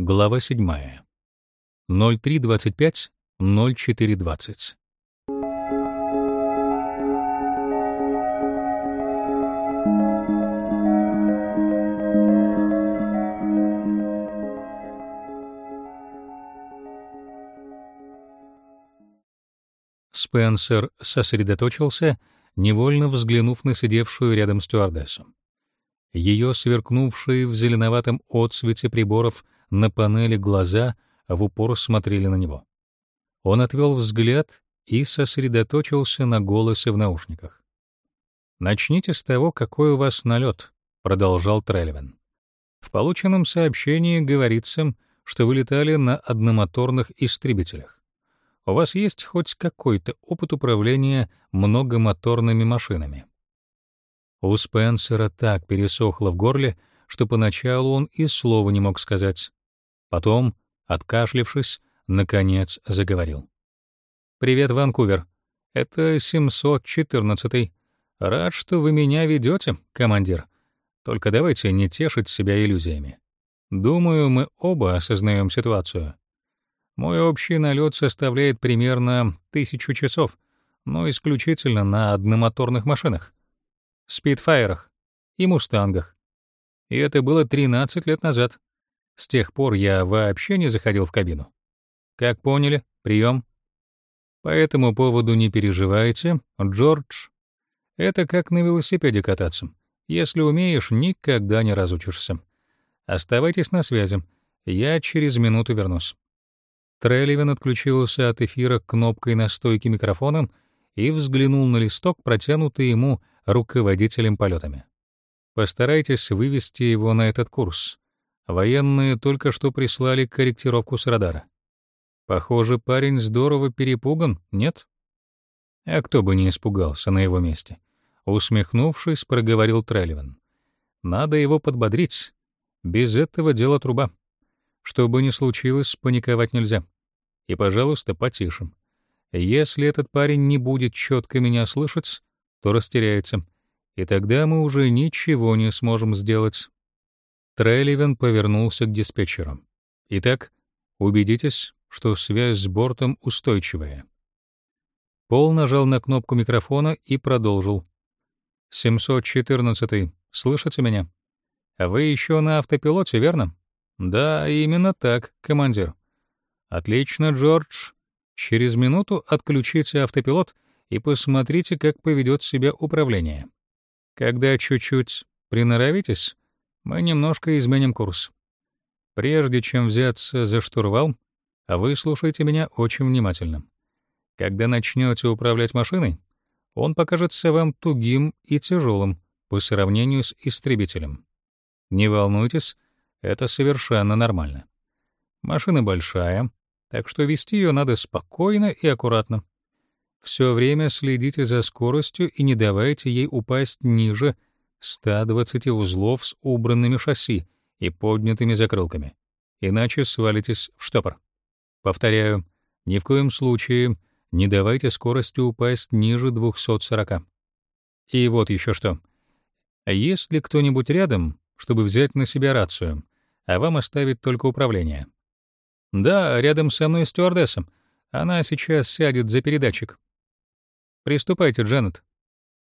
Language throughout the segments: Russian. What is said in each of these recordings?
Глава 7. 0325 0420. Спенсер сосредоточился, невольно взглянув на сидевшую рядом стюардессу. Ее сверкнувшие в зеленоватом отсвете приборов на панели глаза в упор смотрели на него. Он отвел взгляд и сосредоточился на голосе в наушниках. «Начните с того, какой у вас налет», — продолжал Трелевин. «В полученном сообщении говорится, что вы летали на одномоторных истребителях. У вас есть хоть какой-то опыт управления многомоторными машинами?» У Спенсера так пересохло в горле, что поначалу он и слова не мог сказать. Потом, откашлившись, наконец заговорил. «Привет, Ванкувер. Это 714-й. Рад, что вы меня ведете, командир. Только давайте не тешить себя иллюзиями. Думаю, мы оба осознаем ситуацию. Мой общий налет составляет примерно тысячу часов, но исключительно на одномоторных машинах спидфайрах и мустангах. И это было 13 лет назад. С тех пор я вообще не заходил в кабину. Как поняли, прием. По этому поводу не переживайте, Джордж. Это как на велосипеде кататься. Если умеешь, никогда не разучишься. Оставайтесь на связи. Я через минуту вернусь. Трелливен отключился от эфира кнопкой на стойке микрофона и взглянул на листок, протянутый ему руководителем полетами. Постарайтесь вывести его на этот курс. Военные только что прислали корректировку с радара. Похоже, парень здорово перепуган, нет? А кто бы не испугался на его месте. Усмехнувшись, проговорил Трелливан. Надо его подбодрить. Без этого дело труба. Что бы ни случилось, паниковать нельзя. И, пожалуйста, потише. Если этот парень не будет четко меня слышать, то растеряется, и тогда мы уже ничего не сможем сделать. Трелливен повернулся к диспетчеру. Итак, убедитесь, что связь с бортом устойчивая. Пол нажал на кнопку микрофона и продолжил. 714. Слышите меня? А вы еще на автопилоте, верно? Да, именно так, командир. Отлично, Джордж. Через минуту отключите автопилот — и посмотрите, как поведет себя управление. Когда чуть-чуть приноровитесь, мы немножко изменим курс. Прежде чем взяться за штурвал, а вы слушайте меня очень внимательно. Когда начнете управлять машиной, он покажется вам тугим и тяжелым по сравнению с истребителем. Не волнуйтесь, это совершенно нормально. Машина большая, так что вести ее надо спокойно и аккуратно. Все время следите за скоростью и не давайте ей упасть ниже 120 узлов с убранными шасси и поднятыми закрылками, иначе свалитесь в штопор. Повторяю, ни в коем случае не давайте скорости упасть ниже 240. И вот еще что. Есть ли кто-нибудь рядом, чтобы взять на себя рацию, а вам оставить только управление? Да, рядом со мной стюардесса. Она сейчас сядет за передатчик. Приступайте, Дженнет.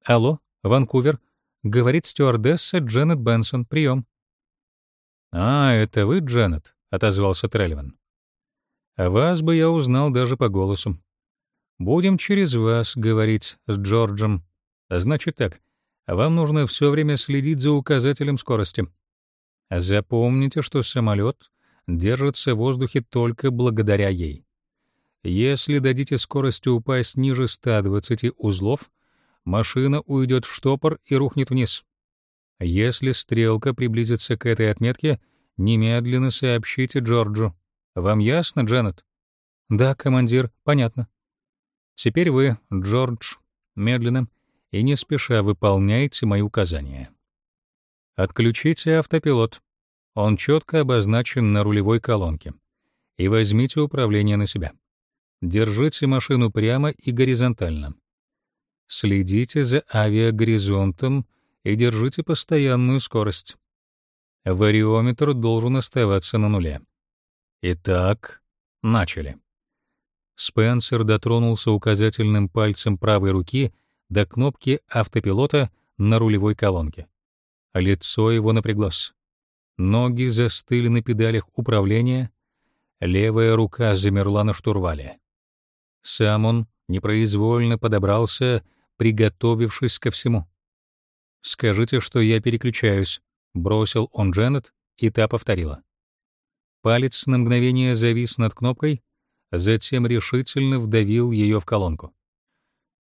Алло, Ванкувер. Говорит стюардесса Дженнет Бенсон. Прием. А, это вы, Дженнет, отозвался Трелливан. А вас бы я узнал даже по голосу. Будем через вас говорить с Джорджем. Значит так, вам нужно все время следить за указателем скорости. Запомните, что самолет держится в воздухе только благодаря ей. Если дадите скорости упасть ниже 120 узлов, машина уйдет в штопор и рухнет вниз. Если стрелка приблизится к этой отметке, немедленно сообщите Джорджу. Вам ясно, Дженнет? Да, командир, понятно. Теперь вы, Джордж, медленно и не спеша выполняйте мои указания. Отключите автопилот. Он четко обозначен на рулевой колонке. И возьмите управление на себя. Держите машину прямо и горизонтально. Следите за авиагоризонтом и держите постоянную скорость. Вариометр должен оставаться на нуле. Итак, начали. Спенсер дотронулся указательным пальцем правой руки до кнопки автопилота на рулевой колонке. Лицо его напряглось. Ноги застыли на педалях управления, левая рука замерла на штурвале. Сам он непроизвольно подобрался, приготовившись ко всему. «Скажите, что я переключаюсь», — бросил он Дженнет, и та повторила. Палец на мгновение завис над кнопкой, затем решительно вдавил ее в колонку.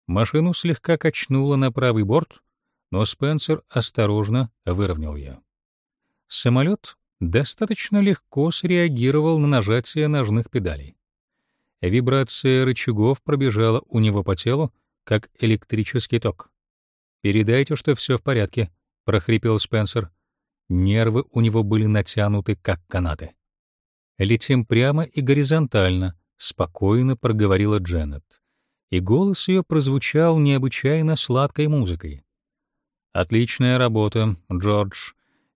Машину слегка качнуло на правый борт, но Спенсер осторожно выровнял ее. Самолет достаточно легко среагировал на нажатие ножных педалей. Вибрация рычагов пробежала у него по телу, как электрический ток. «Передайте, что все в порядке», — прохрипел Спенсер. Нервы у него были натянуты, как канаты. «Летим прямо и горизонтально», — спокойно проговорила Дженнет. И голос ее прозвучал необычайно сладкой музыкой. «Отличная работа, Джордж.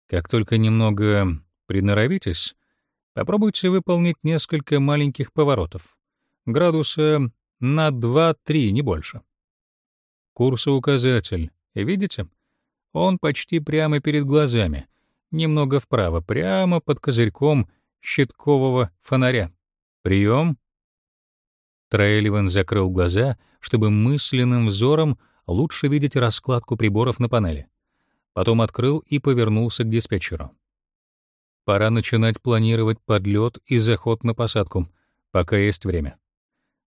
Как только немного приноровитесь, попробуйте выполнить несколько маленьких поворотов. Градуса на 2-3, не больше. Курсоуказатель, видите? Он почти прямо перед глазами, немного вправо, прямо под козырьком щиткового фонаря. Прием. Трейливан закрыл глаза, чтобы мысленным взором лучше видеть раскладку приборов на панели. Потом открыл и повернулся к диспетчеру. Пора начинать планировать подлет и заход на посадку, пока есть время.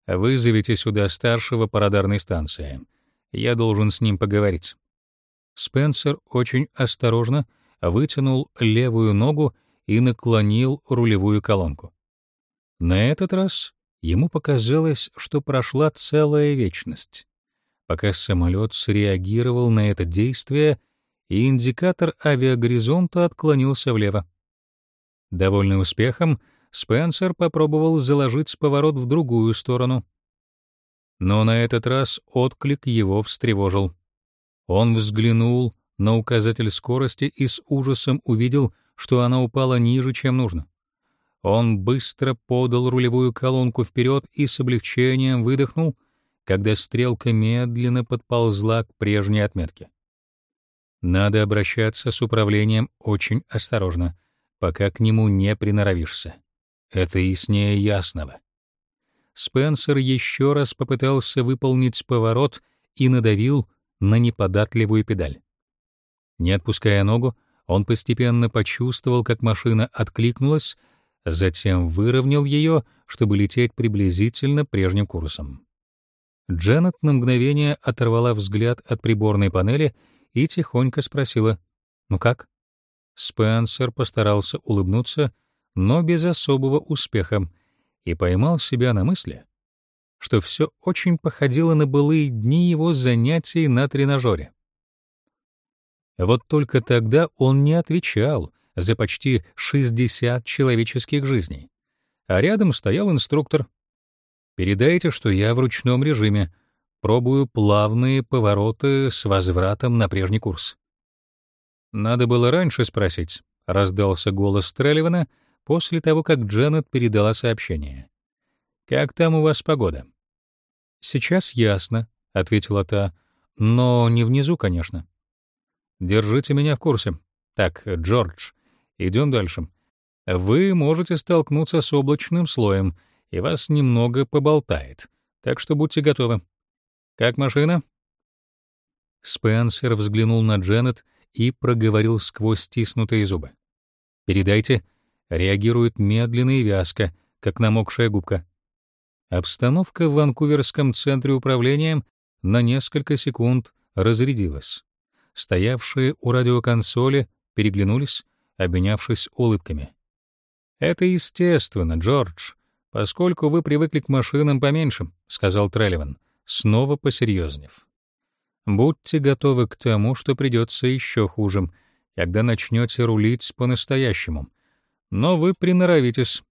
Вызовите сюда старшего по радарной станции. Я должен с ним поговорить. Спенсер очень осторожно вытянул левую ногу и наклонил рулевую колонку. На этот раз ему показалось, что прошла целая вечность, пока самолет среагировал на это действие, и индикатор авиагоризонта отклонился влево. Довольный успехом, Спенсер попробовал заложить поворот в другую сторону. Но на этот раз отклик его встревожил. Он взглянул на указатель скорости и с ужасом увидел, что она упала ниже, чем нужно. Он быстро подал рулевую колонку вперед и с облегчением выдохнул, когда стрелка медленно подползла к прежней отметке. Надо обращаться с управлением очень осторожно, пока к нему не приноровишься. Это яснее ясного. Спенсер еще раз попытался выполнить поворот и надавил на неподатливую педаль. Не отпуская ногу, он постепенно почувствовал, как машина откликнулась, затем выровнял ее, чтобы лететь приблизительно прежним курсом. Дженнет на мгновение оторвала взгляд от приборной панели и тихонько спросила: "Ну как?" Спенсер постарался улыбнуться, но без особого успеха, и поймал себя на мысли, что все очень походило на былые дни его занятий на тренажере. Вот только тогда он не отвечал за почти 60 человеческих жизней. А рядом стоял инструктор. «Передайте, что я в ручном режиме. Пробую плавные повороты с возвратом на прежний курс». «Надо было раньше спросить», — раздался голос Трелливана после того, как Дженнет передала сообщение. «Как там у вас погода?» «Сейчас ясно», — ответила та, — «но не внизу, конечно». Держите меня в курсе. Так, Джордж, идем дальше. Вы можете столкнуться с облачным слоем, и вас немного поболтает. Так что будьте готовы. Как машина? Спенсер взглянул на Дженнет и проговорил сквозь стиснутые зубы. «Передайте». Реагирует медленно и вязко, как намокшая губка. Обстановка в Ванкуверском центре управления на несколько секунд разрядилась стоявшие у радиоконсоли, переглянулись, обменявшись улыбками. «Это естественно, Джордж, поскольку вы привыкли к машинам поменьше», — сказал Трелливан, снова посерьезнев. «Будьте готовы к тому, что придется еще хуже, когда начнете рулить по-настоящему. Но вы приноровитесь».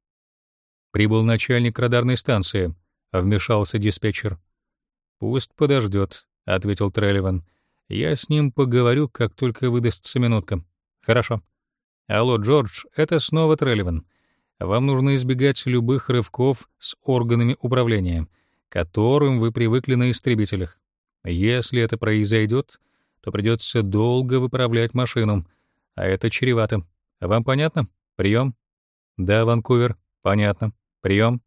Прибыл начальник радарной станции, — вмешался диспетчер. «Пусть подождет», — ответил Трелливан. Я с ним поговорю, как только выдастся минутка. Хорошо. Алло, Джордж, это снова Трелливан. Вам нужно избегать любых рывков с органами управления, которым вы привыкли на истребителях. Если это произойдет, то придется долго выправлять машину, а это чревато. Вам понятно? Прием? Да, Ванкувер, понятно. Прием.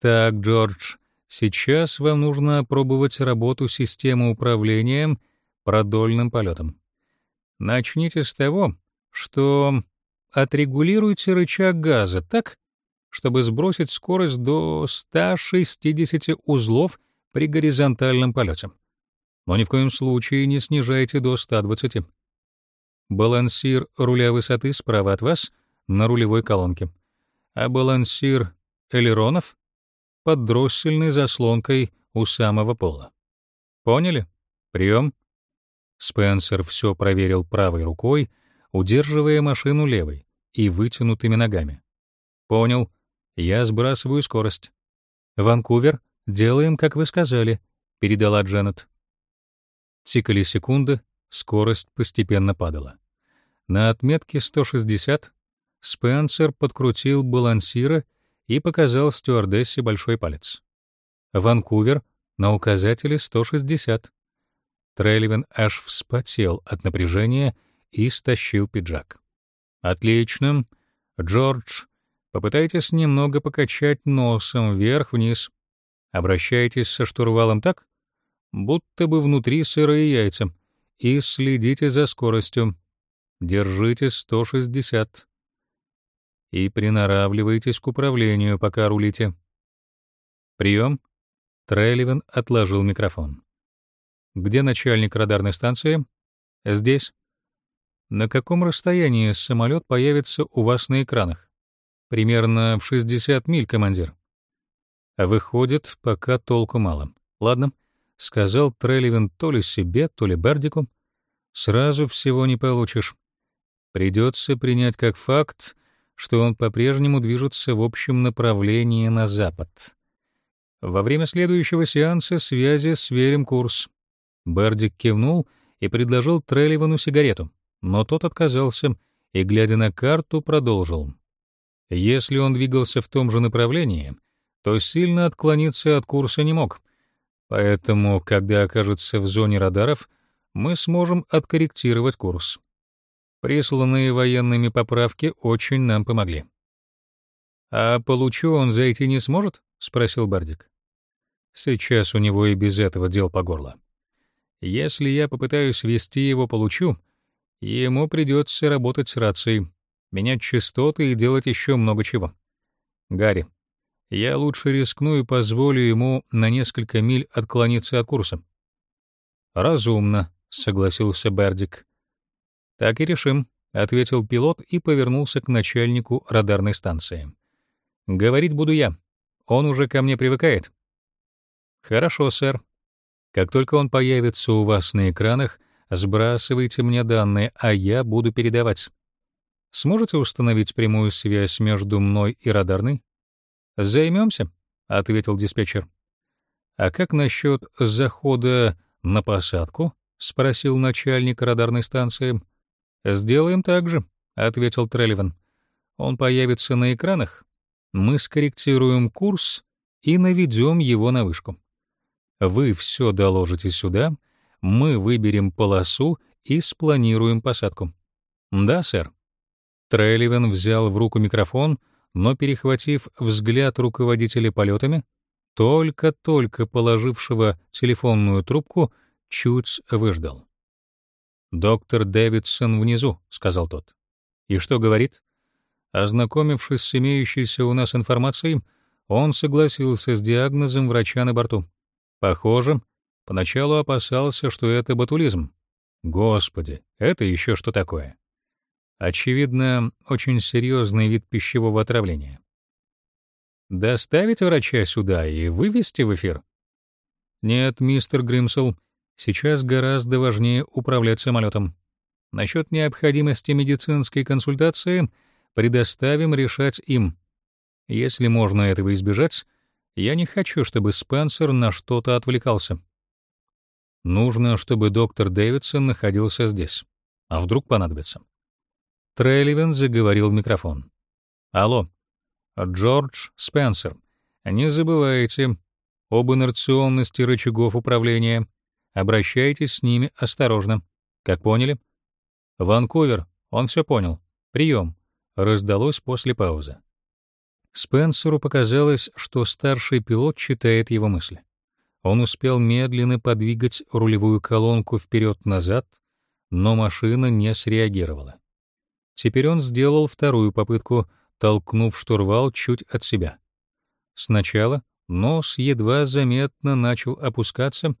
Так, Джордж, сейчас вам нужно опробовать работу системы управления продольным полетом. Начните с того, что отрегулируйте рычаг газа так, чтобы сбросить скорость до 160 узлов при горизонтальном полете. Но ни в коем случае не снижайте до 120. Балансир руля высоты справа от вас на рулевой колонке, а балансир элеронов под дроссельной заслонкой у самого пола. Поняли? Прием. Спенсер все проверил правой рукой, удерживая машину левой и вытянутыми ногами. Понял. Я сбрасываю скорость. Ванкувер, делаем, как вы сказали, передала Дженнет. Тикали секунды, скорость постепенно падала. На отметке 160 Спенсер подкрутил балансира и показал стюардессе большой палец. Ванкувер на указателе 160. Трелливен аж вспотел от напряжения и стащил пиджак. «Отлично. Джордж, попытайтесь немного покачать носом вверх-вниз. Обращайтесь со штурвалом так, будто бы внутри сырые яйца, и следите за скоростью. Держите 160. И приноравливайтесь к управлению, пока рулите. Прием. Трелливен отложил микрофон. Где начальник радарной станции? Здесь. На каком расстоянии самолет появится у вас на экранах? Примерно в 60 миль, командир. Выходит, пока толку мало. Ладно, сказал Трелливен то ли себе, то ли Бердику. Сразу всего не получишь. Придется принять как факт, что он по-прежнему движется в общем направлении на запад. Во время следующего сеанса связи сверим курс. Бердик кивнул и предложил Трелливану сигарету, но тот отказался и, глядя на карту, продолжил. Если он двигался в том же направлении, то сильно отклониться от курса не мог. Поэтому, когда окажется в зоне радаров, мы сможем откорректировать курс. Присланные военными поправки очень нам помогли. «А получу он зайти не сможет?» — спросил Бардик. «Сейчас у него и без этого дел по горло. Если я попытаюсь вести его получу, ему придется работать с рацией, менять частоты и делать еще много чего. Гарри, я лучше рискну и позволю ему на несколько миль отклониться от курса». «Разумно», — согласился Бердик. «Так и решим», — ответил пилот и повернулся к начальнику радарной станции. «Говорить буду я. Он уже ко мне привыкает». «Хорошо, сэр», как только он появится у вас на экранах, сбрасывайте мне данные, а я буду передавать. Сможете установить прямую связь между мной и радарной? Займемся, ответил диспетчер. А как насчет захода на посадку? спросил начальник радарной станции. Сделаем так же, ответил Трелливан. Он появится на экранах. Мы скорректируем курс и наведем его на вышку. Вы все доложите сюда, мы выберем полосу и спланируем посадку. Да, сэр. Трелливен взял в руку микрофон, но перехватив взгляд руководителя полетами, только-только положившего телефонную трубку, чуть выждал. «Доктор Дэвидсон внизу», — сказал тот. «И что говорит?» Ознакомившись с имеющейся у нас информацией, он согласился с диагнозом врача на борту. Похоже, поначалу опасался, что это ботулизм. Господи, это еще что такое? Очевидно, очень серьезный вид пищевого отравления. Доставить врача сюда и вывести в эфир? Нет, мистер Гримсел, сейчас гораздо важнее управлять самолетом. Насчет необходимости медицинской консультации предоставим решать им. Если можно этого избежать, я не хочу, чтобы Спенсер на что-то отвлекался. Нужно, чтобы доктор Дэвидсон находился здесь. А вдруг понадобится? Трелливен заговорил в микрофон. Алло. Джордж Спенсер, не забывайте об инерционности рычагов управления. Обращайтесь с ними осторожно. Как поняли? Ванкувер, он все понял. Прием. Раздалось после паузы. Спенсеру показалось, что старший пилот читает его мысли. Он успел медленно подвигать рулевую колонку вперед-назад, но машина не среагировала. Теперь он сделал вторую попытку, толкнув штурвал чуть от себя. Сначала нос едва заметно начал опускаться,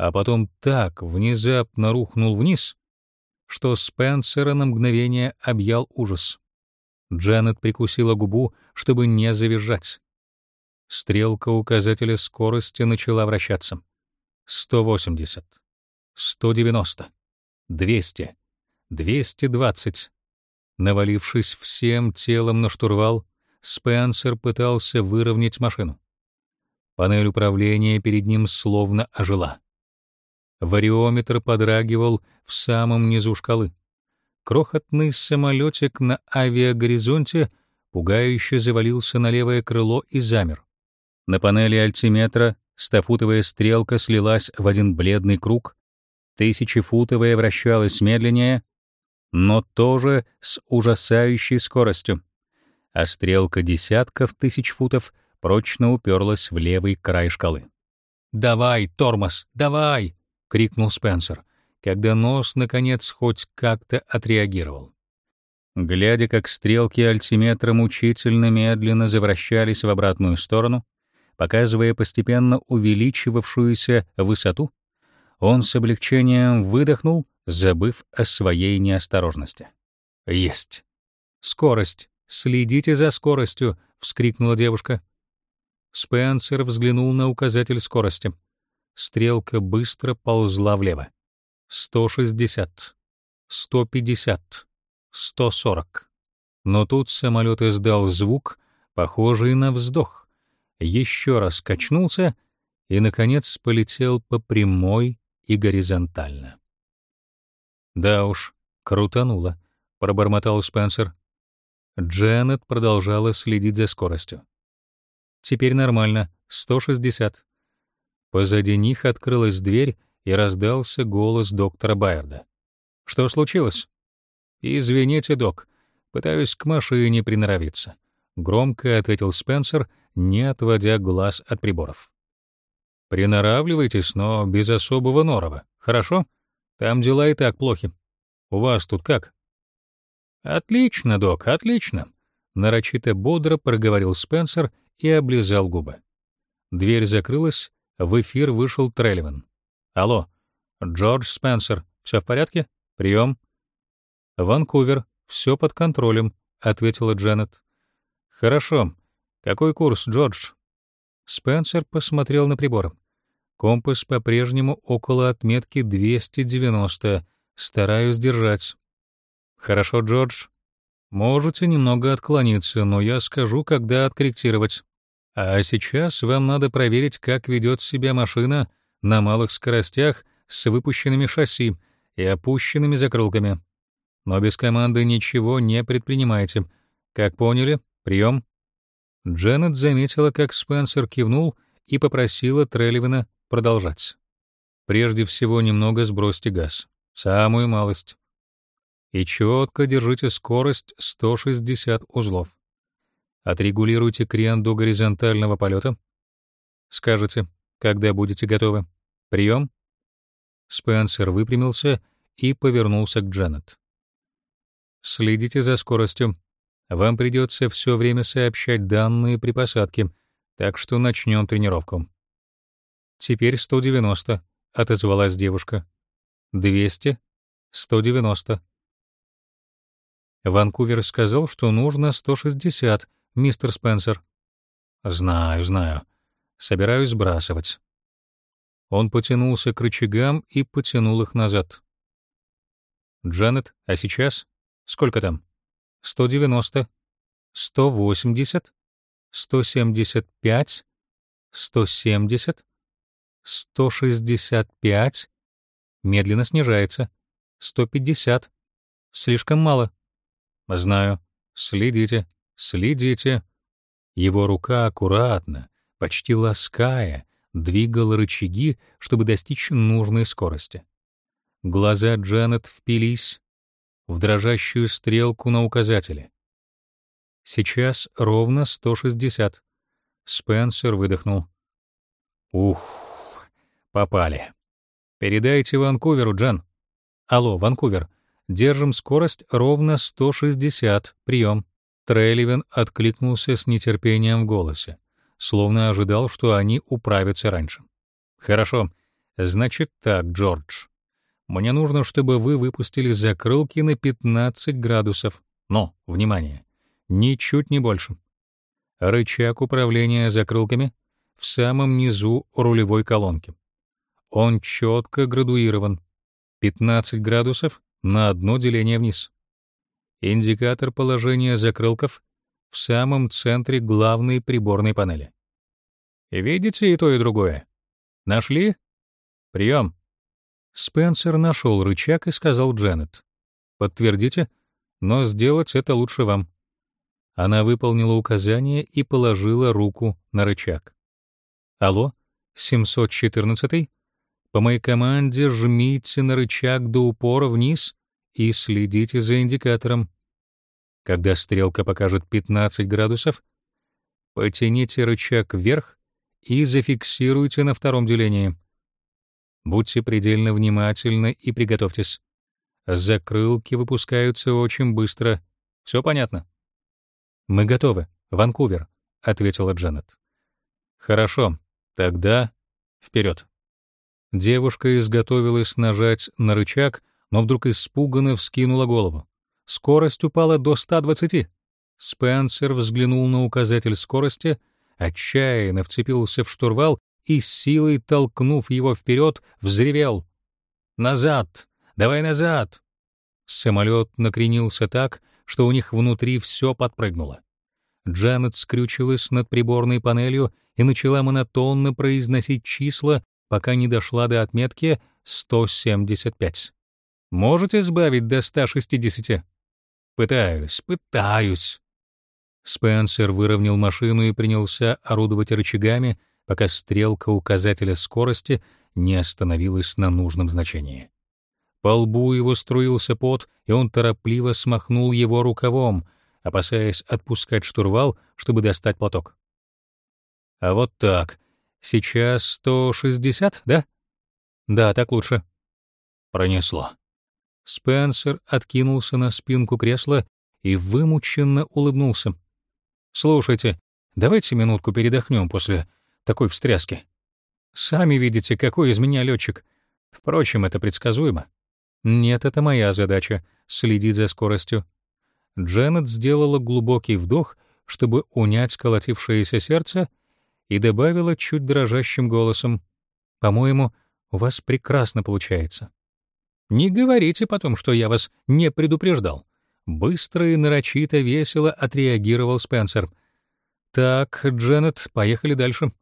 а потом так внезапно рухнул вниз, что Спенсера на мгновение объял ужас. Джанет прикусила губу, чтобы не завизжать. Стрелка указателя скорости начала вращаться. 180, 190, 200, 220. Навалившись всем телом на штурвал, Спенсер пытался выровнять машину. Панель управления перед ним словно ожила. Вариометр подрагивал в самом низу шкалы. Крохотный самолетик на авиагоризонте пугающе завалился на левое крыло и замер. На панели альтиметра стофутовая стрелка слилась в один бледный круг, тысячефутовая вращалась медленнее, но тоже с ужасающей скоростью, а стрелка десятков тысяч футов прочно уперлась в левый край шкалы. «Давай, тормоз, давай!» — крикнул Спенсер, когда нос, наконец, хоть как-то отреагировал. Глядя, как стрелки альтиметра мучительно медленно завращались в обратную сторону, показывая постепенно увеличивавшуюся высоту, он с облегчением выдохнул, забыв о своей неосторожности. Есть. Скорость. Следите за скоростью, вскрикнула девушка. Спенсер взглянул на указатель скорости. Стрелка быстро ползла влево. 160, 150, 140. Но тут самолет издал звук, похожий на вздох еще раз качнулся и, наконец, полетел по прямой и горизонтально. «Да уж, крутануло», — пробормотал Спенсер. Дженнет продолжала следить за скоростью. «Теперь нормально, 160». Позади них открылась дверь, и раздался голос доктора Байерда. «Что случилось?» «Извините, док, пытаюсь к машине приноровиться», — громко ответил Спенсер не отводя глаз от приборов. Приноравливайтесь, но без особого норова. Хорошо? Там дела и так плохи. У вас тут как? Отлично, док, отлично, нарочито бодро проговорил Спенсер и облизал губы. Дверь закрылась, в эфир вышел Трелливан. Алло, Джордж Спенсер, все в порядке? Прием. Ванкувер, все под контролем, ответила Дженнет. Хорошо. Какой курс, Джордж? Спенсер посмотрел на прибор. Компас по-прежнему около отметки 290. Стараюсь держать. Хорошо, Джордж. Можете немного отклониться, но я скажу, когда откорректировать. А сейчас вам надо проверить, как ведет себя машина на малых скоростях с выпущенными шасси и опущенными закрылками. Но без команды ничего не предпринимайте. Как поняли? Прием. Дженнет заметила, как Спенсер кивнул и попросила Трелливана продолжать. Прежде всего немного сбросьте газ, самую малость. И четко держите скорость 160 узлов. Отрегулируйте крен до горизонтального полета. Скажете, когда будете готовы. Прием. Спенсер выпрямился и повернулся к Дженнет. Следите за скоростью. Вам придется все время сообщать данные при посадке, так что начнем тренировку. Теперь 190, отозвалась девушка. 200, 190. Ванкувер сказал, что нужно 160, мистер Спенсер. Знаю, знаю. Собираюсь сбрасывать. Он потянулся к рычагам и потянул их назад. Джанет, а сейчас? Сколько там? 190, 180, 175, 170, 165, медленно снижается, 150, слишком мало. Знаю. Следите, следите, Его рука аккуратно, почти лаская, двигала рычаги, чтобы достичь нужной скорости. Глаза Джанет впились в дрожащую стрелку на указателе. Сейчас ровно 160. Спенсер выдохнул. Ух, попали. Передайте Ванкуверу, Джан. Алло, Ванкувер. Держим скорость ровно 160. Прием. Трейливен откликнулся с нетерпением в голосе, словно ожидал, что они управятся раньше. Хорошо. Значит так, Джордж. Мне нужно, чтобы вы выпустили закрылки на 15 градусов. Но, внимание, ничуть не больше. Рычаг управления закрылками в самом низу рулевой колонки. Он четко градуирован. 15 градусов на одно деление вниз. Индикатор положения закрылков в самом центре главной приборной панели. Видите и то, и другое? Нашли? Прием. Спенсер нашел рычаг и сказал Дженнет. «Подтвердите, но сделать это лучше вам». Она выполнила указание и положила руку на рычаг. «Алло, 714-й? По моей команде жмите на рычаг до упора вниз и следите за индикатором. Когда стрелка покажет 15 градусов, потяните рычаг вверх и зафиксируйте на втором делении. Будьте предельно внимательны и приготовьтесь. Закрылки выпускаются очень быстро. Все понятно? Мы готовы. Ванкувер, ответила Дженнет. Хорошо. Тогда вперед. Девушка изготовилась нажать на рычаг, но вдруг испуганно вскинула голову. Скорость упала до 120. Спенсер взглянул на указатель скорости, отчаянно вцепился в штурвал и силой толкнув его вперед, взревел: "Назад! Давай назад!" Самолет накренился так, что у них внутри все подпрыгнуло. Джанет скрючилась над приборной панелью и начала монотонно произносить числа, пока не дошла до отметки 175. Можете сбавить до 160? Пытаюсь, пытаюсь. Спенсер выровнял машину и принялся орудовать рычагами, пока стрелка указателя скорости не остановилась на нужном значении. По лбу его струился пот, и он торопливо смахнул его рукавом, опасаясь отпускать штурвал, чтобы достать платок. А вот так. Сейчас 160, да? Да, так лучше. Пронесло. Спенсер откинулся на спинку кресла и вымученно улыбнулся. Слушайте, давайте минутку передохнем после такой встряски. Сами видите, какой из меня летчик. Впрочем, это предсказуемо. Нет, это моя задача — следить за скоростью. Дженнет сделала глубокий вдох, чтобы унять колотившееся сердце, и добавила чуть дрожащим голосом. «По-моему, у вас прекрасно получается». «Не говорите потом, что я вас не предупреждал». Быстро и нарочито весело отреагировал Спенсер. «Так, Дженнет, поехали дальше».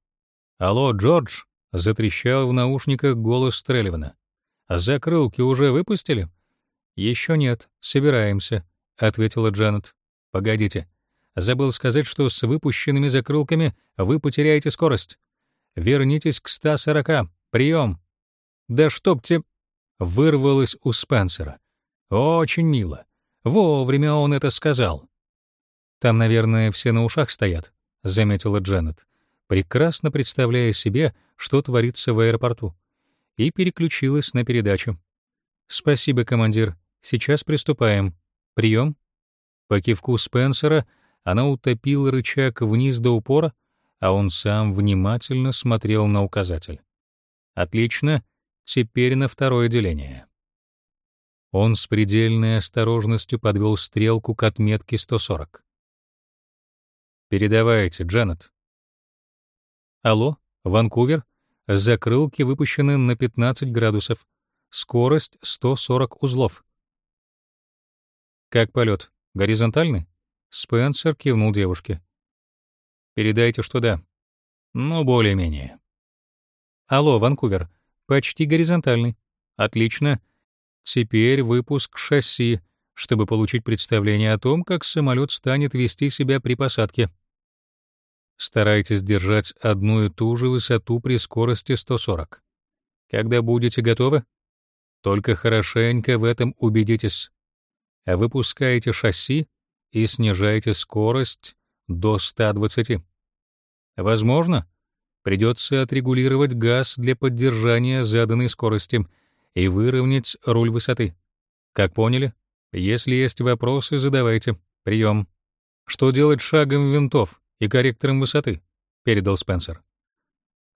«Алло, Джордж!» — затрещал в наушниках голос Трелливана. «Закрылки уже выпустили?» «Еще нет, собираемся», — ответила Джанет. «Погодите. Забыл сказать, что с выпущенными закрылками вы потеряете скорость. Вернитесь к 140. Прием!» «Да чтоб те...» — вырвалось у Спенсера. «Очень мило. Вовремя он это сказал». «Там, наверное, все на ушах стоят», — заметила Джанет прекрасно представляя себе, что творится в аэропорту, и переключилась на передачу. «Спасибо, командир. Сейчас приступаем. Прием». По кивку Спенсера она утопила рычаг вниз до упора, а он сам внимательно смотрел на указатель. «Отлично. Теперь на второе деление». Он с предельной осторожностью подвел стрелку к отметке 140. «Передавайте, Джанет», Алло, Ванкувер. Закрылки выпущены на 15 градусов. Скорость 140 узлов. Как полет? Горизонтальный? Спенсер кивнул девушке. Передайте, что да. Ну, более-менее. Алло, Ванкувер. Почти горизонтальный. Отлично. Теперь выпуск шасси, чтобы получить представление о том, как самолет станет вести себя при посадке. Старайтесь держать одну и ту же высоту при скорости 140. Когда будете готовы, только хорошенько в этом убедитесь. Выпускаете шасси и снижаете скорость до 120. Возможно, придется отрегулировать газ для поддержания заданной скорости и выровнять руль высоты. Как поняли? Если есть вопросы, задавайте. Прием. Что делать шагом винтов и корректором высоты? передал Спенсер.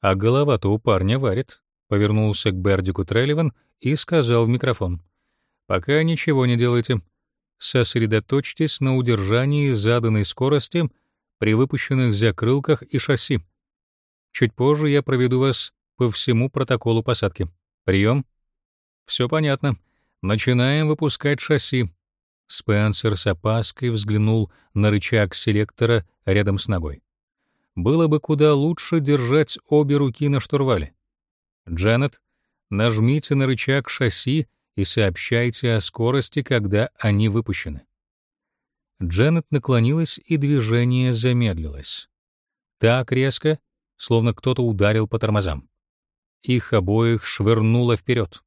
А голова-то у парня варит. Повернулся к Бердику Трелливан и сказал в микрофон: "Пока ничего не делайте. Сосредоточьтесь на удержании заданной скорости при выпущенных закрылках и шасси. Чуть позже я проведу вас по всему протоколу посадки. Прием. Все понятно. Начинаем выпускать шасси. Спенсер с опаской взглянул на рычаг селектора рядом с ногой. Было бы куда лучше держать обе руки на штурвале. Джанет, нажмите на рычаг шасси и сообщайте о скорости, когда они выпущены. Джанет наклонилась, и движение замедлилось. Так резко, словно кто-то ударил по тормозам. Их обоих швырнуло вперед.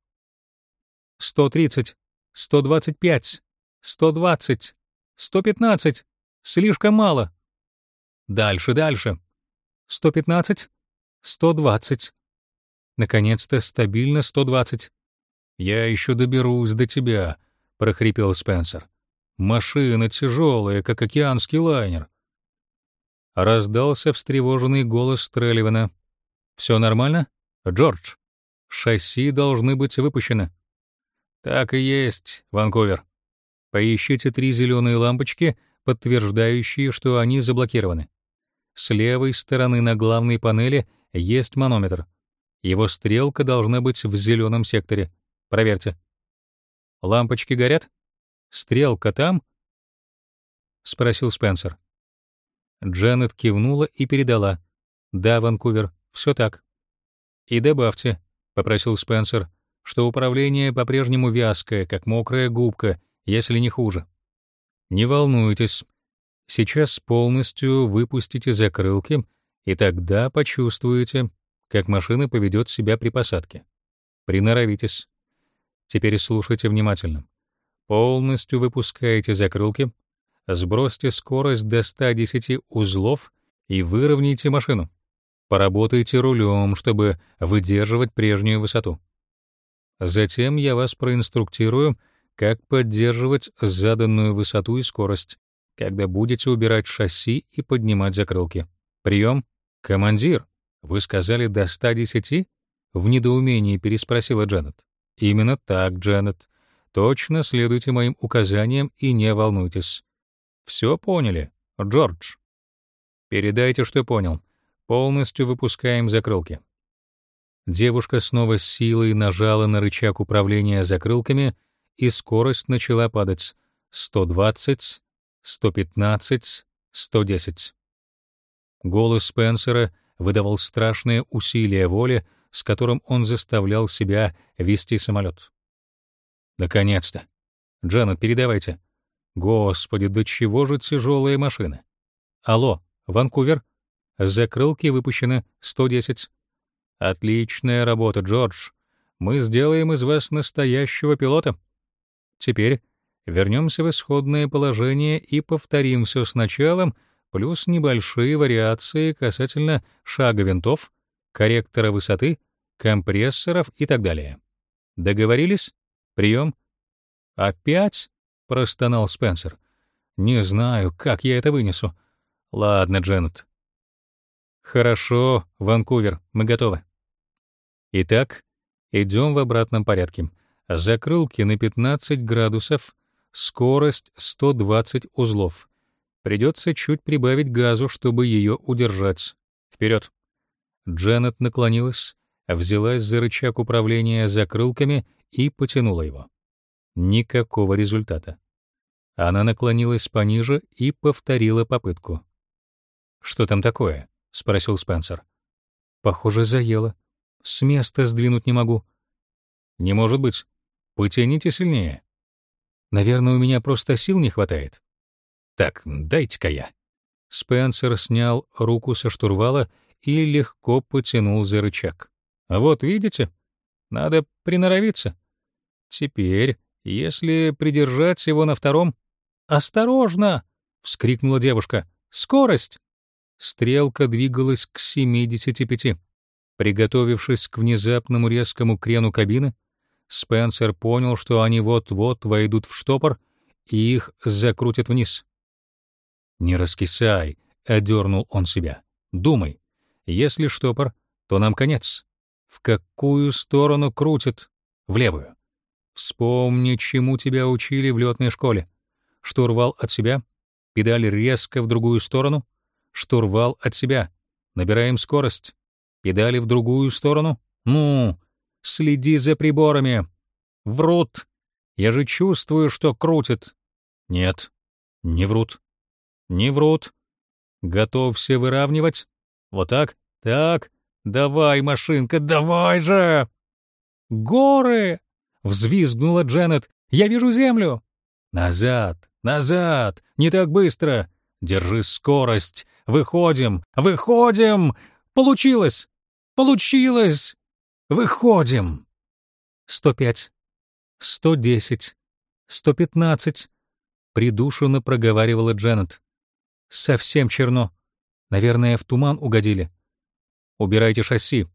«Сто тридцать, сто двадцать пять, сто двадцать, сто пятнадцать, слишком мало. Дальше, дальше. Сто пятнадцать, сто двадцать. Наконец-то стабильно сто двадцать. Я еще доберусь до тебя, прохрипел Спенсер. Машина тяжелая, как океанский лайнер. Раздался встревоженный голос Трелливана. Все нормально, Джордж? Шасси должны быть выпущены. Так и есть, Ванкувер. Поищите три зеленые лампочки, подтверждающие, что они заблокированы. С левой стороны на главной панели есть манометр. Его стрелка должна быть в зеленом секторе. Проверьте. Лампочки горят? Стрелка там? спросил Спенсер. Дженнет кивнула и передала: "Да, Ванкувер, все так". "И добавьте", попросил Спенсер, что управление по-прежнему вязкое, как мокрая губка, если не хуже. Не волнуйтесь. Сейчас полностью выпустите закрылки, и тогда почувствуете, как машина поведет себя при посадке. Приноровитесь. Теперь слушайте внимательно. Полностью выпускаете закрылки, сбросьте скорость до 110 узлов и выровняйте машину. Поработайте рулем, чтобы выдерживать прежнюю высоту. Затем я вас проинструктирую, как поддерживать заданную высоту и скорость, когда будете убирать шасси и поднимать закрылки. Прием. Командир, вы сказали до 110? В недоумении переспросила Джанет. Именно так, Джанет. Точно следуйте моим указаниям и не волнуйтесь. Все поняли, Джордж? Передайте, что понял. Полностью выпускаем закрылки. Девушка снова с силой нажала на рычаг управления закрылками, и скорость начала падать. 120, 115, 110. Голос Спенсера выдавал страшное усилие воли, с которым он заставлял себя вести самолет. Наконец-то. Джанет, передавайте. Господи, до чего же тяжелая машина. Алло, Ванкувер. Закрылки выпущены 110. Отличная работа, Джордж. Мы сделаем из вас настоящего пилота. Теперь вернемся в исходное положение и повторим все сначала, плюс небольшие вариации касательно шага винтов, корректора высоты, компрессоров и так далее. Договорились? Прием. Опять? Простонал Спенсер. Не знаю, как я это вынесу. Ладно, Дженнет, Хорошо, Ванкувер, мы готовы. Итак, идем в обратном порядке. Закрылки на 15 градусов, скорость 120 узлов. Придется чуть прибавить газу, чтобы ее удержать. Вперед. Дженнет наклонилась, взялась за рычаг управления закрылками и потянула его. Никакого результата. Она наклонилась пониже и повторила попытку. Что там такое? — спросил Спенсер. «Похоже, заело. С места сдвинуть не могу». «Не может быть. Потяните сильнее». «Наверное, у меня просто сил не хватает». «Так, дайте-ка я». Спенсер снял руку со штурвала и легко потянул за рычаг. «А вот видите? Надо приноровиться. Теперь, если придержать его на втором... «Осторожно!» — вскрикнула девушка. «Скорость!» Стрелка двигалась к 75. Приготовившись к внезапному резкому крену кабины, Спенсер понял, что они вот-вот войдут в штопор, и их закрутят вниз. «Не раскисай», — одернул он себя. «Думай, если штопор, то нам конец. В какую сторону крутит? В левую. Вспомни, чему тебя учили в летной школе. Штурвал от себя, педаль резко в другую сторону, штурвал от себя. Набираем скорость. Педали в другую сторону. Ну, следи за приборами. Врут. Я же чувствую, что крутит. Нет, не врут. Не врут. Готовься выравнивать. Вот так, так. Давай, машинка, давай же! Горы! Взвизгнула Дженнет. Я вижу землю. Назад, назад, не так быстро. Держи скорость. Выходим, выходим. Получилось! Получилось! Выходим! Сто пять, сто десять, сто пятнадцать. Придушенно проговаривала Дженнет. Совсем черно. Наверное, в туман угодили. Убирайте шасси.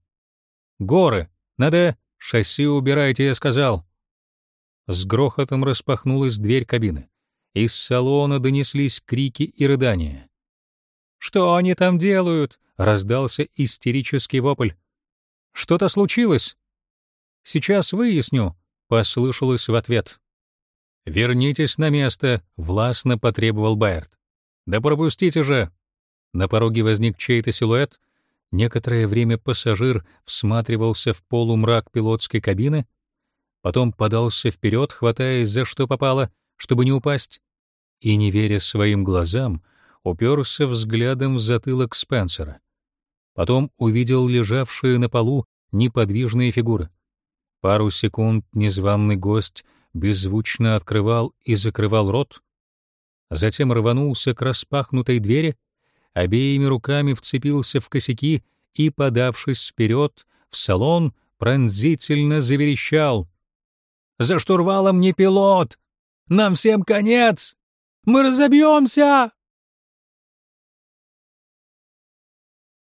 Горы! Надо... Шасси убирайте, я сказал. С грохотом распахнулась дверь кабины. Из салона донеслись крики и рыдания. «Что они там делают?» — раздался истерический вопль. «Что-то случилось?» «Сейчас выясню», — послышалось в ответ. «Вернитесь на место», — властно потребовал Байерт. «Да пропустите же!» На пороге возник чей-то силуэт, Некоторое время пассажир всматривался в полумрак пилотской кабины, потом подался вперед, хватаясь за что попало, чтобы не упасть, и, не веря своим глазам, уперся взглядом в затылок Спенсера. Потом увидел лежавшие на полу неподвижные фигуры. Пару секунд незваный гость беззвучно открывал и закрывал рот, затем рванулся к распахнутой двери — обеими руками вцепился в косяки и, подавшись вперед, в салон пронзительно заверещал. «За штурвалом не пилот! Нам всем конец! Мы разобьемся!»